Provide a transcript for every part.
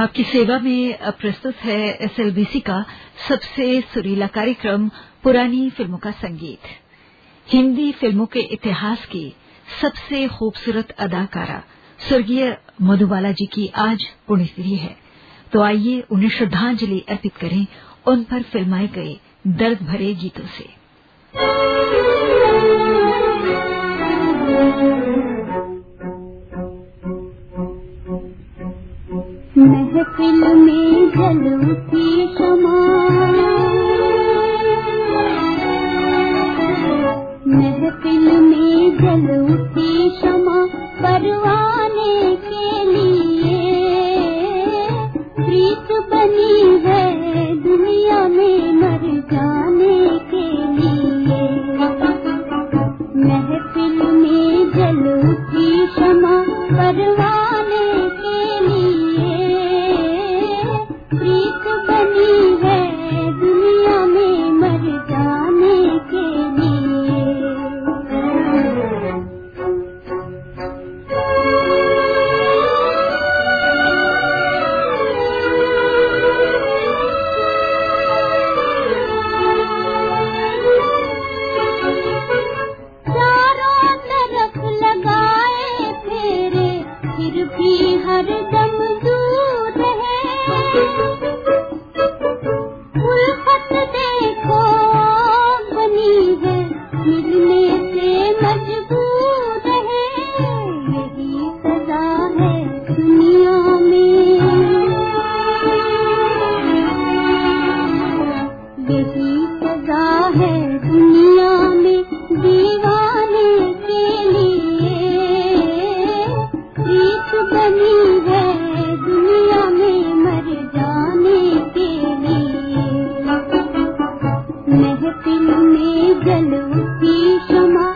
आपकी सेवा में प्रस्तुत है एसएलबीसी का सबसे सुरीला कार्यक्रम, पुरानी फ़िल्मों का संगीत। हिंदी फ़िल्मों के इतिहास की सबसे खूबसूरत अदाकारा स्वर्गीय मधुबाला जी की आज पुण्यतिथि है। तो आइए उन्हें श्रद्धांजलि अर्पित करें, उन पर फिल्माए गए दर्द भरे गीतों से। महफिल में जलती क्षमा महफिल में जलती क्षमा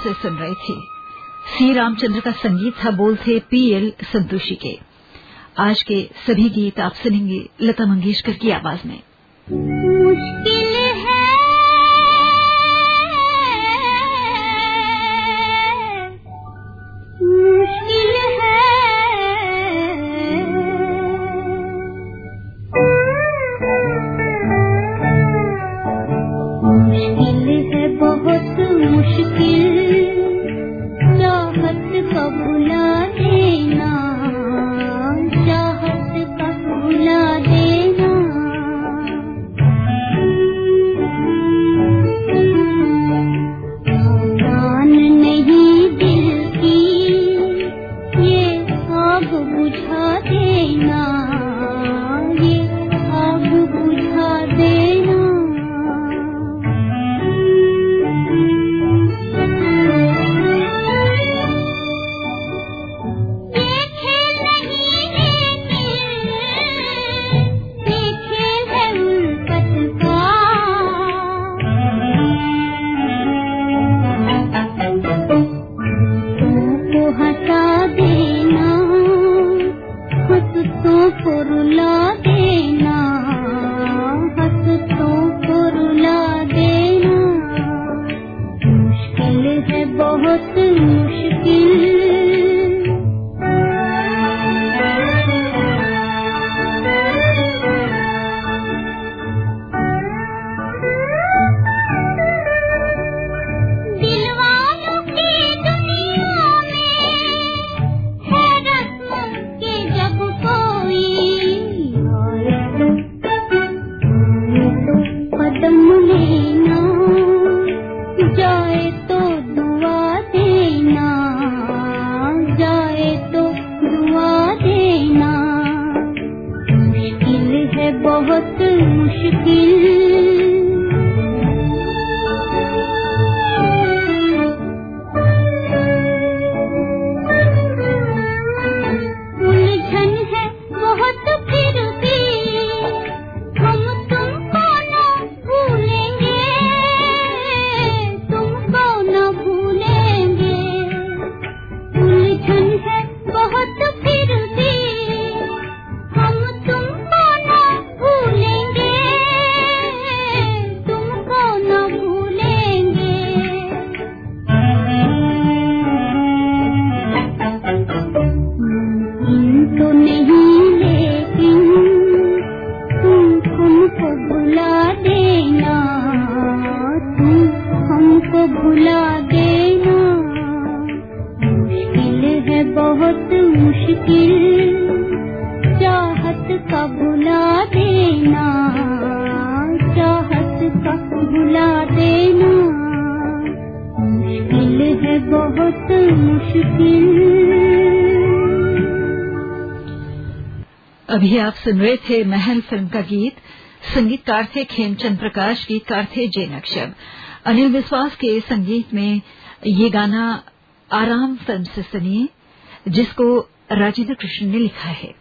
से सुन रहे थे। सी. रामचंद्र का संगीत था, बोल थे पीएल संतोषी के। आज के सभी गीत आप सुनेंगे लता मंगेशकर की आवाज़ में। अभी आप सुन रहे थे महल फ़िल्म का गीत संगीतकार थे खेमचंद प्रकाश गीतकार थे जय नक्शब अनिल विश्वास के संगीत में ये गाना आराम फ़िल्म से सुनिए, जिसको राजेंद्र कृष्ण ने लिखा है।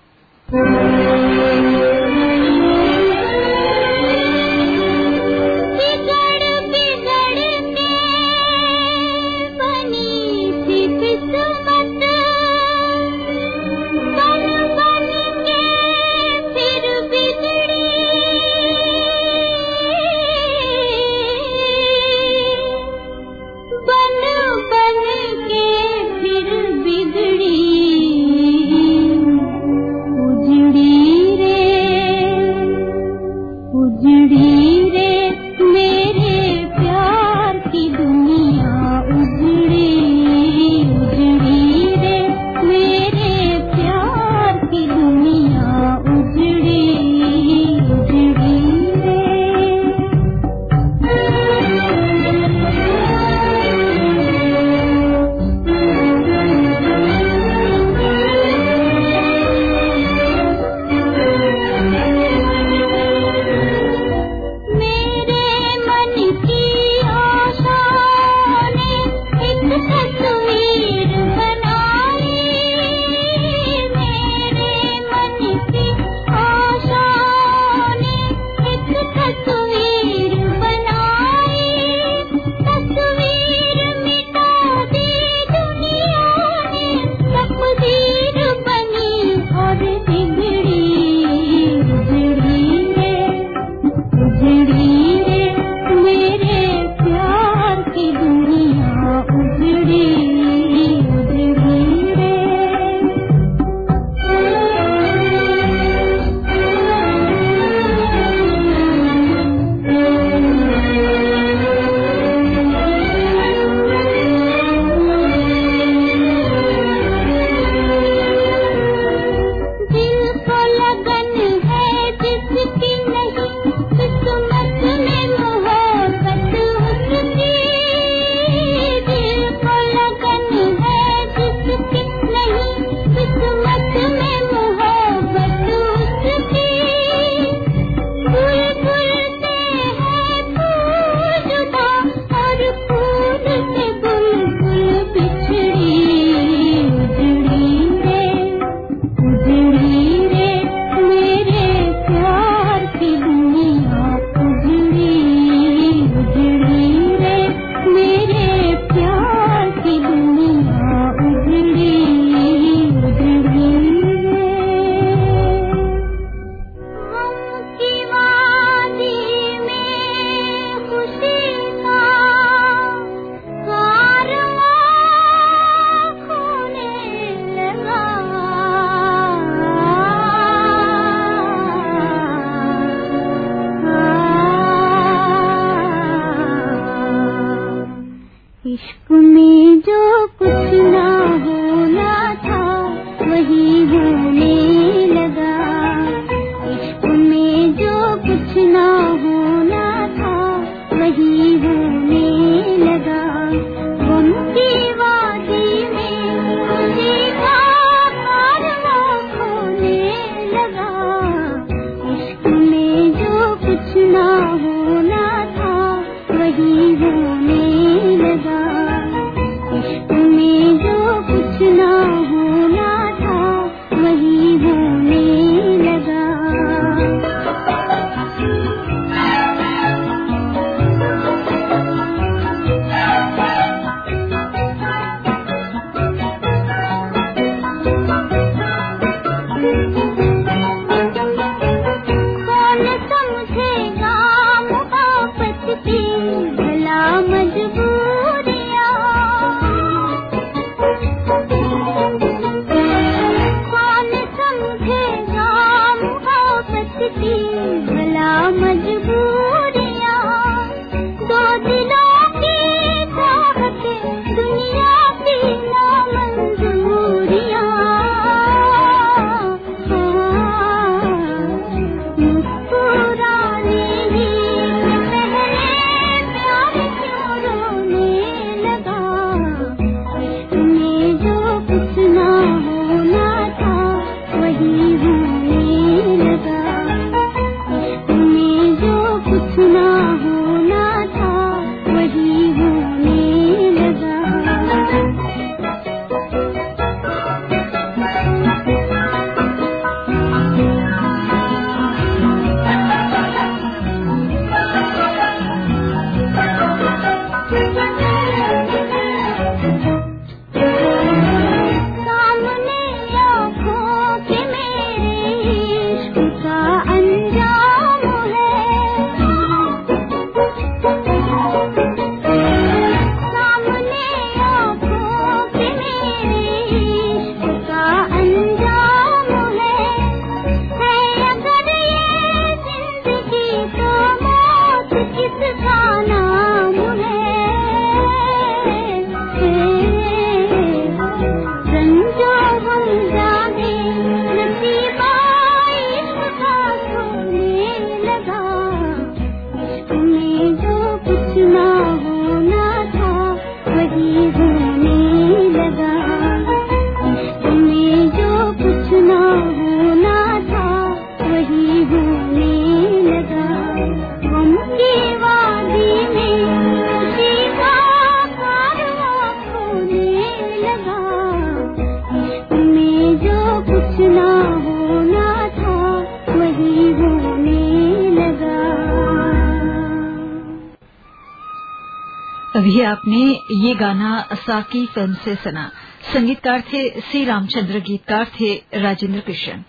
अभी आपने ये गाना साकी फ़िल्म से सुना। संगीतकार थे सी रामचंद्र, गीतकार थे राजेंद्र कृष्ण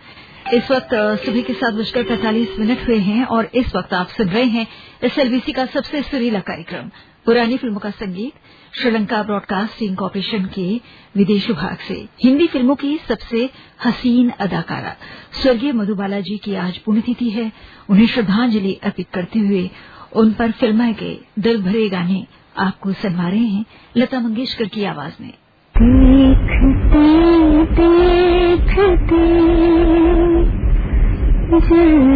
इस वक्त सुबह के सात बजकर पैंतालीस मिनट हुए हैं और इस वक्त आप सुन रहे हैं एसएलबीसी का सबसे सुरीला कार्यक्रम, पुरानी फ़िल्मों का संगीत, श्रीलंका ब्रॉडकास्टिंग कॉरपोरेशन के विदेश विभाग से। हिंदी फ़िल्मों की सबसे हसीन अदाकारा। स्वर्गीय मधुबाला जी की आज पुण्यतिथि है। उन्हें श्रद्धांजलि अर्पित करते हुए उन पर फिल्माए गए दिल भरे गाने आपको सुनवा रहे हैं लता मंगेशकर की आवाज़ में। देखते देखते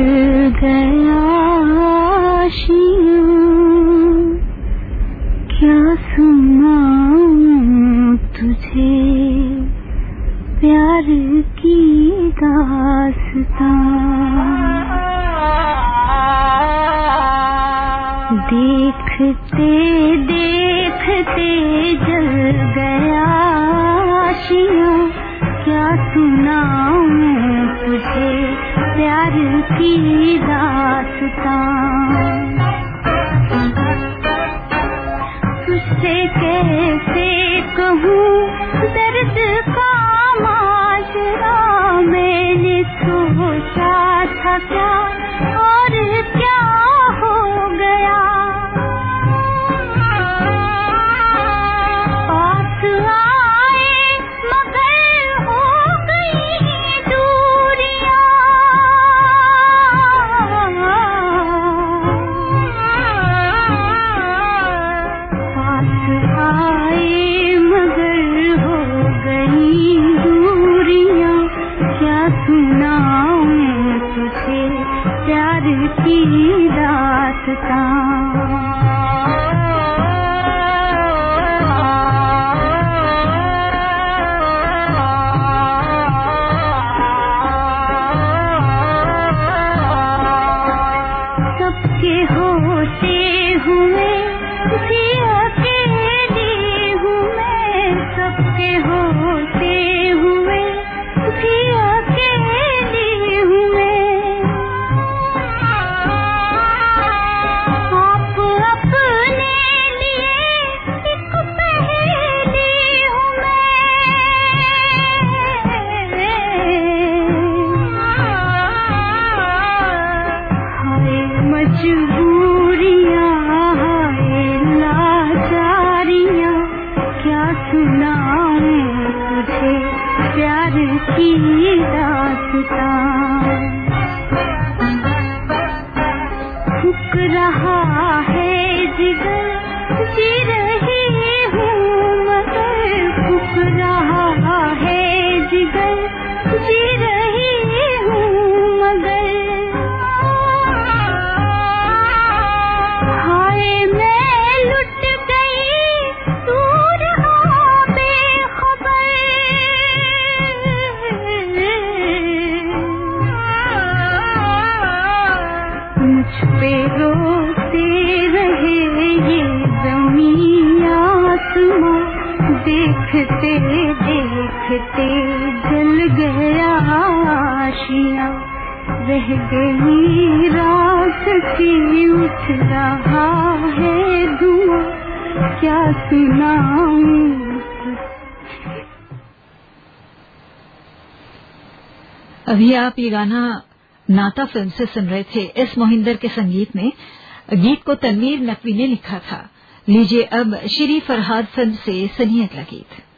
अभी आप ये गाना नाता फ़िल्म से सुन रहे थे, एस मोहिंदर के संगीत में। गीत को तनवीर नकवी ने लिखा था। लीजिए अब श्री फरहाद फ़िल्म से सुनिए अगला गीत।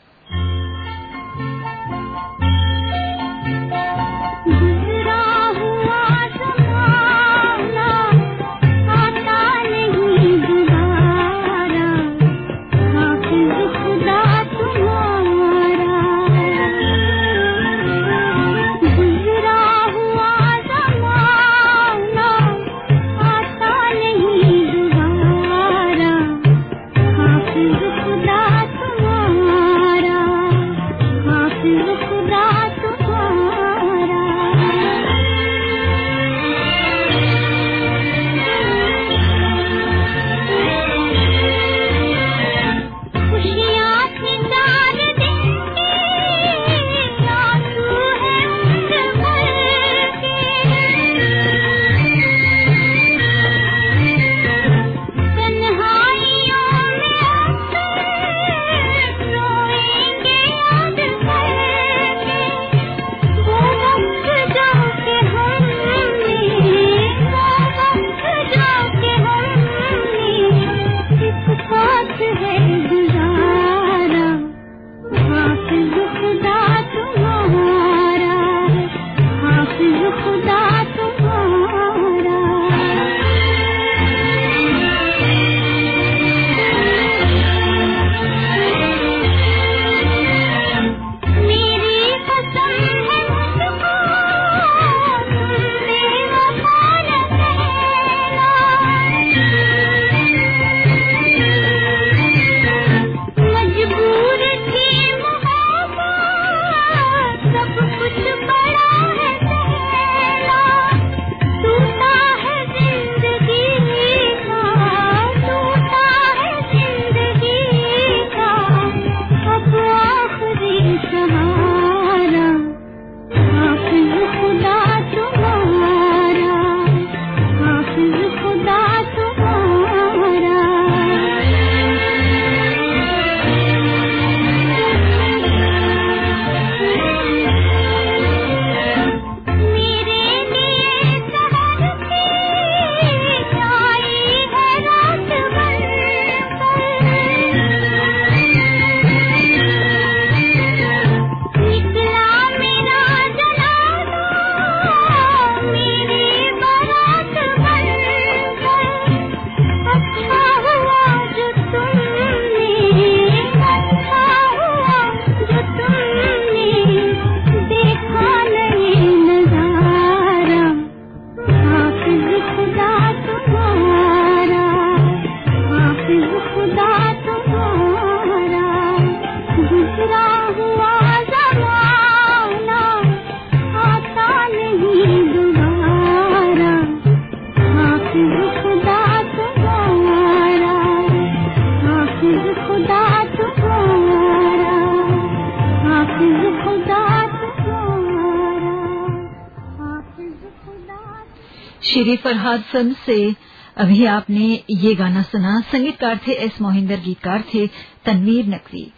शेरी फरहाद फ़िल्म से अभी आपने ये गाना सुना। संगीतकार थे एस मोहिंदर, गीतकार थे तनवीर नकवी।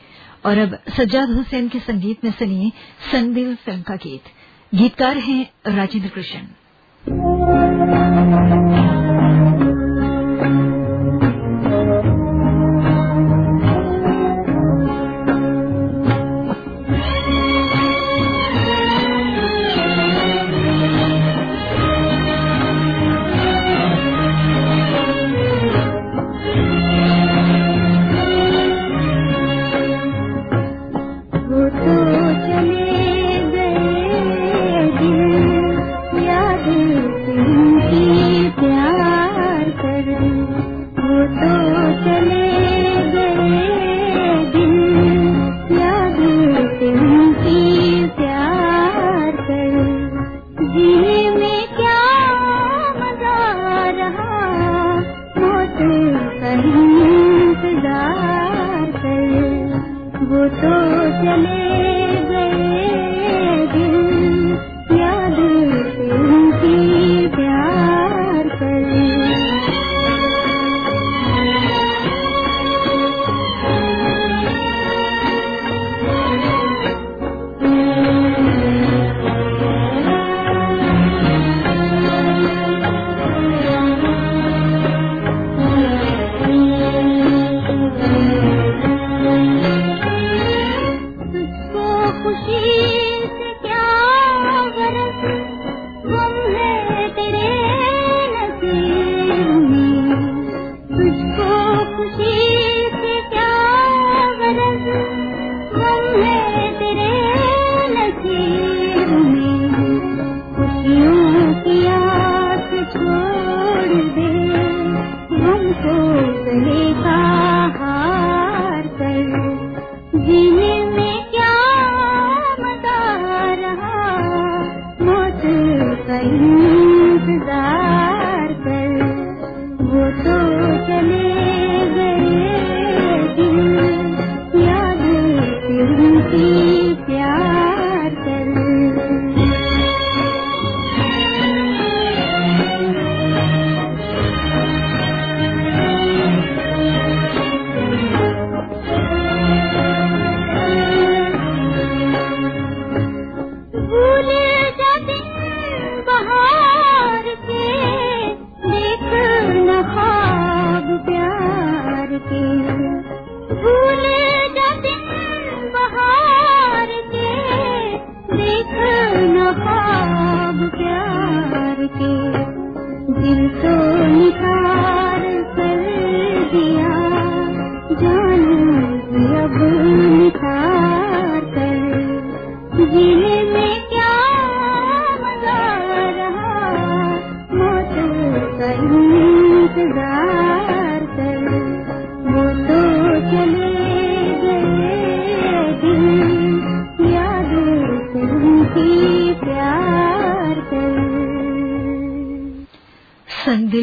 और अब सज्जाद हुसैन के संगीत में सुनिए संदिल फ़िल्म का गीत। गीतकार हैं राजेंद्र कृष्ण।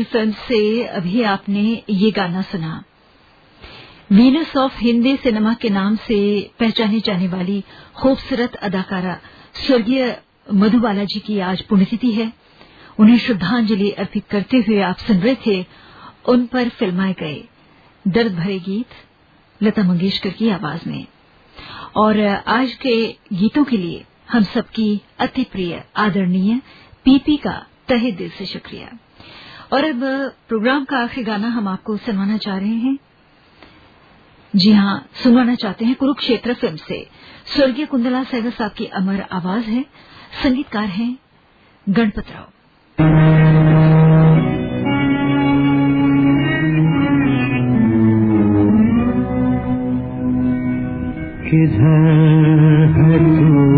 फ़िल्म से अभी आपने ये गाना सुना। वीनस ऑफ़ हिंदी सिनेमा के नाम से पहचानी जाने वाली खूबसूरत अदाकारा स्वर्गीय मधुबाला जी की आज पुण्यतिथि है। उन्हें श्रद्धांजलि अर्पित करते हुए आप सुन रहे थे, उन पर फिल्माए गए। दर्द भरे गीत, लता मंगेशकर की आवाज़ में। और आज के गीतों के लिए हम सबकी अति प्रिय, आदरणीय पीपी का तहे दिल से शुक्रिया। और अब प्रोग्राम का आखिरी गाना हम आपको सुनवाना चाह रहे हैं। जी हाँ सुनवाना चाहते हैं कुरुक्षेत्र फ़िल्म से। स्वर्गीय कुंदला सहगल साहब की अमर आवाज़ है। संगीतकार हैं गणपत राव। किधर है तू?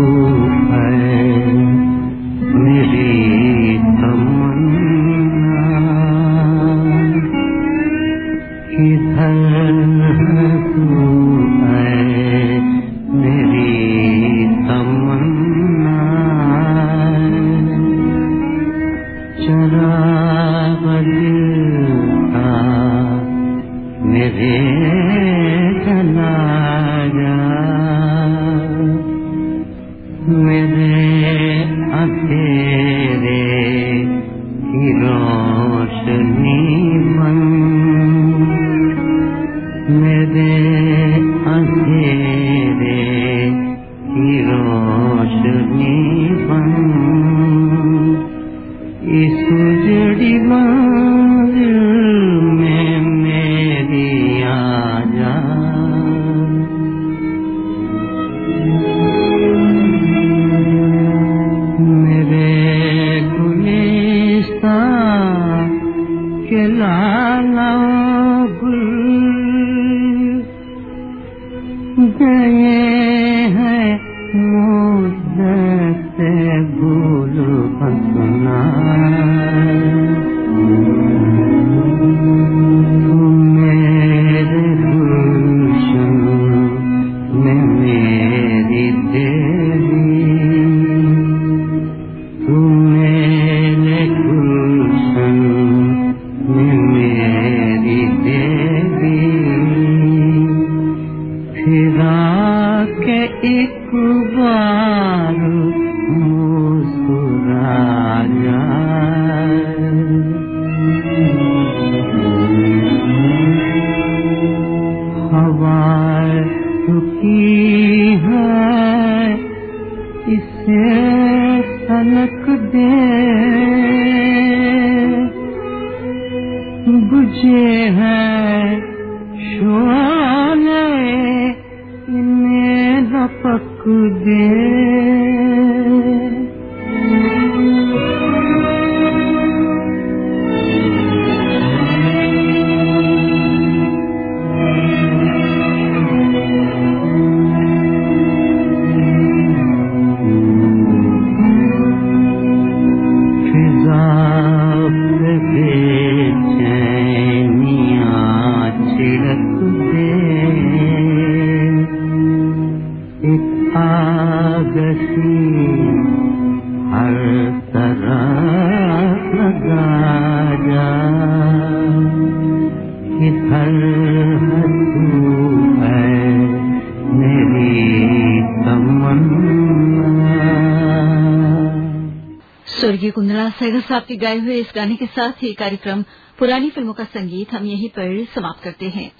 सहगल साहब के गाए हुए इस गाने के साथ ही कार्यक्रम पुरानी फ़िल्मों का संगीत हम यहीं पर समाप्त करते हैं।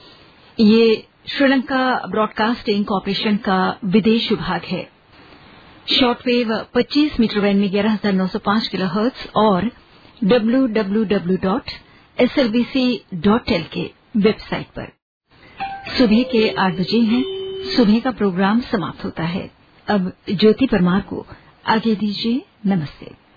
ये श्रीलंका ब्रॉडकास्टिंग कॉरपोरेशन का विदेश विभाग है। शॉर्टवेव 25 मीटर बैंड में 11905 किलोहर्ट्ज और www.slbc.tel के वेबसाइट पर। सुबह के आठ बजे हैं। सुबह का प्रोग्राम समाप्त होता है। अब ज्योति परमार को आगे दीजिए। नमस्ते।